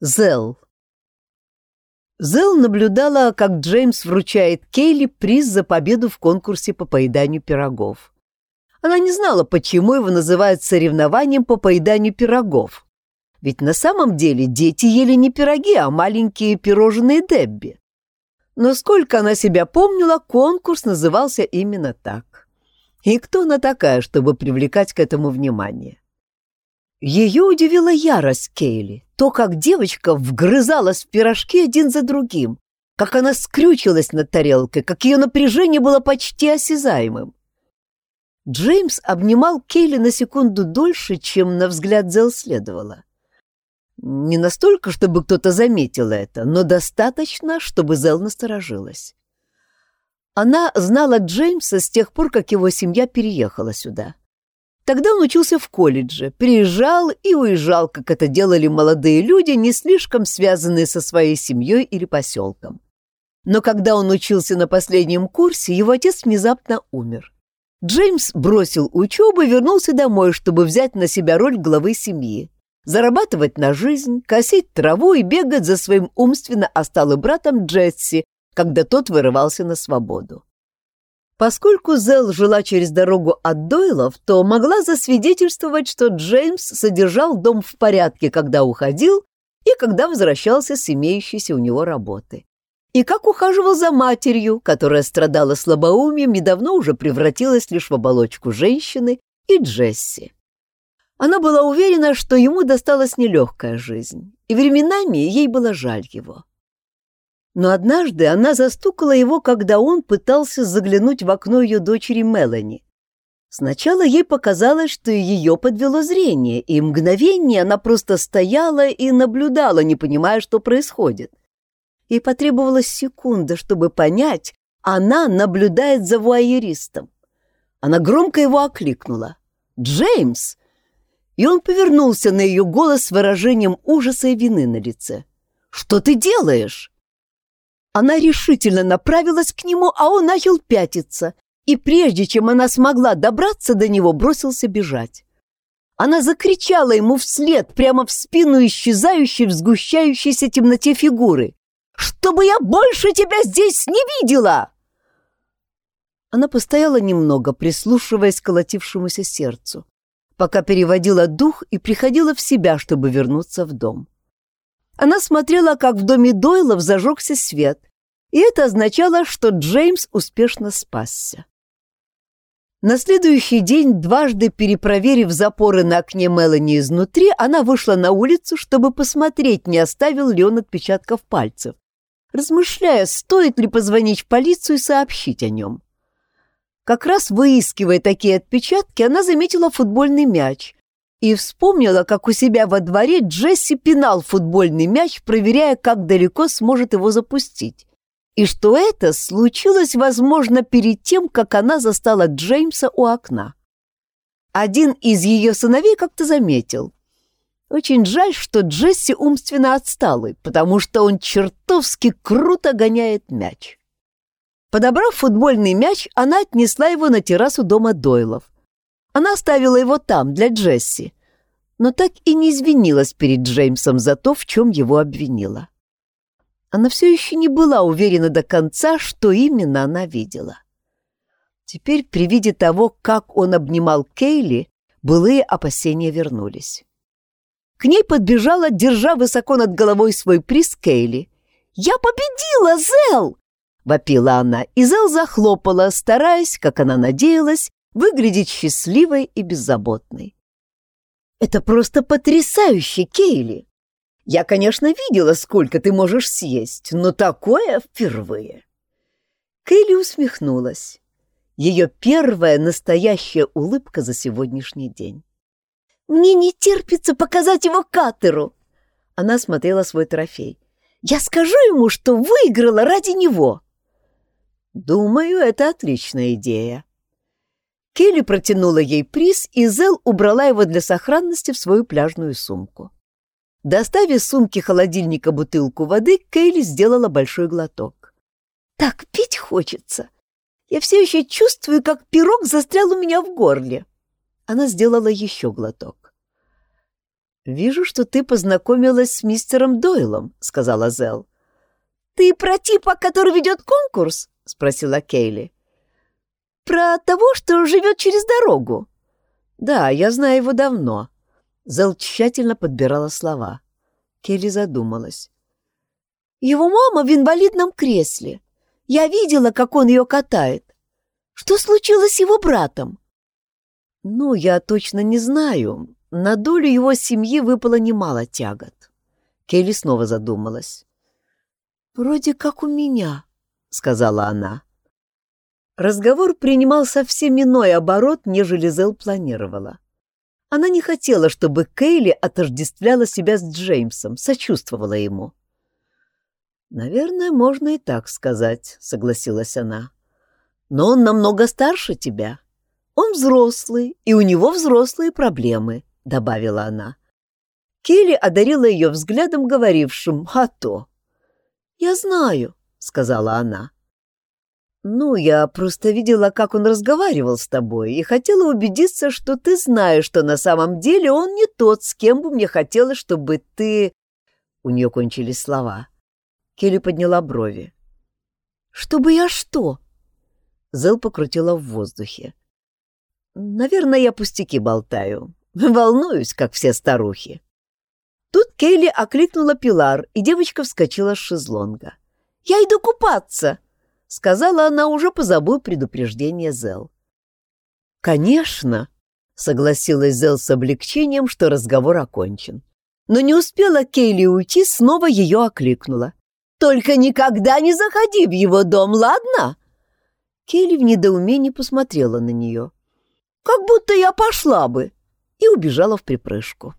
Зел. Зел наблюдала, как Джеймс вручает Кейли приз за победу в конкурсе по поеданию пирогов. Она не знала, почему его называют соревнованием по поеданию пирогов. Ведь на самом деле дети ели не пироги, а маленькие пирожные Дебби. Но сколько она себя помнила, конкурс назывался именно так. И кто она такая, чтобы привлекать к этому внимание? Ее удивила ярость Кейли, то, как девочка вгрызалась в пирожки один за другим, как она скрючилась над тарелкой, как ее напряжение было почти осязаемым. Джеймс обнимал Кейли на секунду дольше, чем на взгляд Зел следовало. Не настолько, чтобы кто-то заметил это, но достаточно, чтобы Зел насторожилась. Она знала Джеймса с тех пор, как его семья переехала сюда. Тогда он учился в колледже, приезжал и уезжал, как это делали молодые люди, не слишком связанные со своей семьей или поселком. Но когда он учился на последнем курсе, его отец внезапно умер. Джеймс бросил учебу и вернулся домой, чтобы взять на себя роль главы семьи, зарабатывать на жизнь, косить траву и бегать за своим умственно осталым братом Джесси, когда тот вырывался на свободу. Поскольку Зел жила через дорогу от Дойлов, то могла засвидетельствовать, что Джеймс содержал дом в порядке, когда уходил и когда возвращался с имеющейся у него работы. И как ухаживал за матерью, которая страдала слабоумием и давно уже превратилась лишь в оболочку женщины, и Джесси. Она была уверена, что ему досталась нелегкая жизнь, и временами ей было жаль его. Но однажды она застукала его, когда он пытался заглянуть в окно ее дочери Мелани. Сначала ей показалось, что ее подвело зрение, и мгновение она просто стояла и наблюдала, не понимая, что происходит. Ей потребовалась секунда, чтобы понять, она наблюдает за вуайеристом. Она громко его окликнула. «Джеймс!» И он повернулся на ее голос с выражением ужаса и вины на лице. «Что ты делаешь?» Она решительно направилась к нему, а он начал пятиться, и прежде чем она смогла добраться до него, бросился бежать. Она закричала ему вслед, прямо в спину исчезающей в сгущающейся темноте фигуры. «Чтобы я больше тебя здесь не видела!» Она постояла немного, прислушиваясь к колотившемуся сердцу, пока переводила дух и приходила в себя, чтобы вернуться в дом. Она смотрела, как в доме Дойлов зажегся свет, и это означало, что Джеймс успешно спасся. На следующий день, дважды перепроверив запоры на окне Мелани изнутри, она вышла на улицу, чтобы посмотреть, не оставил ли он отпечатков пальцев, размышляя, стоит ли позвонить в полицию и сообщить о нем. Как раз выискивая такие отпечатки, она заметила футбольный мяч, и вспомнила, как у себя во дворе Джесси пинал футбольный мяч, проверяя, как далеко сможет его запустить. И что это случилось, возможно, перед тем, как она застала Джеймса у окна. Один из ее сыновей как-то заметил. Очень жаль, что Джесси умственно отсталый, потому что он чертовски круто гоняет мяч. Подобрав футбольный мяч, она отнесла его на террасу дома Дойлов. Она оставила его там, для Джесси, но так и не извинилась перед Джеймсом за то, в чем его обвинила. Она все еще не была уверена до конца, что именно она видела. Теперь при виде того, как он обнимал Кейли, былые опасения вернулись. К ней подбежала, держа высоко над головой свой приз Кейли. «Я победила, Зел!» — вопила она, и Зел захлопала, стараясь, как она надеялась, выглядеть счастливой и беззаботной. «Это просто потрясающе, Кейли! Я, конечно, видела, сколько ты можешь съесть, но такое впервые!» Кейли усмехнулась. Ее первая настоящая улыбка за сегодняшний день. «Мне не терпится показать его Катеру!» Она смотрела свой трофей. «Я скажу ему, что выиграла ради него!» «Думаю, это отличная идея», Келли протянула ей приз, и Зел убрала его для сохранности в свою пляжную сумку. Достав из сумки холодильника бутылку воды, Кейли сделала большой глоток. «Так пить хочется! Я все еще чувствую, как пирог застрял у меня в горле!» Она сделала еще глоток. «Вижу, что ты познакомилась с мистером Дойлом», — сказала Зел. «Ты про типа, который ведет конкурс?» — спросила Кейли. «Про того, что живет через дорогу». «Да, я знаю его давно». Зел тщательно подбирала слова. Келли задумалась. «Его мама в инвалидном кресле. Я видела, как он ее катает. Что случилось с его братом?» «Ну, я точно не знаю. На долю его семьи выпало немало тягот». Келли снова задумалась. «Вроде как у меня», — сказала она. Разговор принимал совсем иной оборот, нежели Зел планировала. Она не хотела, чтобы Кейли отождествляла себя с Джеймсом, сочувствовала ему. «Наверное, можно и так сказать», — согласилась она. «Но он намного старше тебя. Он взрослый, и у него взрослые проблемы», — добавила она. Келли одарила ее взглядом, говорившим «А то». «Я знаю», — сказала она. «Ну, я просто видела, как он разговаривал с тобой, и хотела убедиться, что ты знаешь, что на самом деле он не тот, с кем бы мне хотелось, чтобы ты...» У нее кончились слова. Келли подняла брови. «Чтобы я что?» Зел покрутила в воздухе. «Наверное, я пустяки болтаю. Волнуюсь, как все старухи». Тут Келли окликнула Пилар, и девочка вскочила с шезлонга. «Я иду купаться!» — сказала она, уже позабыв предупреждение Зел. «Конечно!» — согласилась Зел с облегчением, что разговор окончен. Но не успела Кейли уйти, снова ее окликнула. «Только никогда не заходи в его дом, ладно?» Кейли в недоумении посмотрела на нее. «Как будто я пошла бы!» и убежала в припрыжку.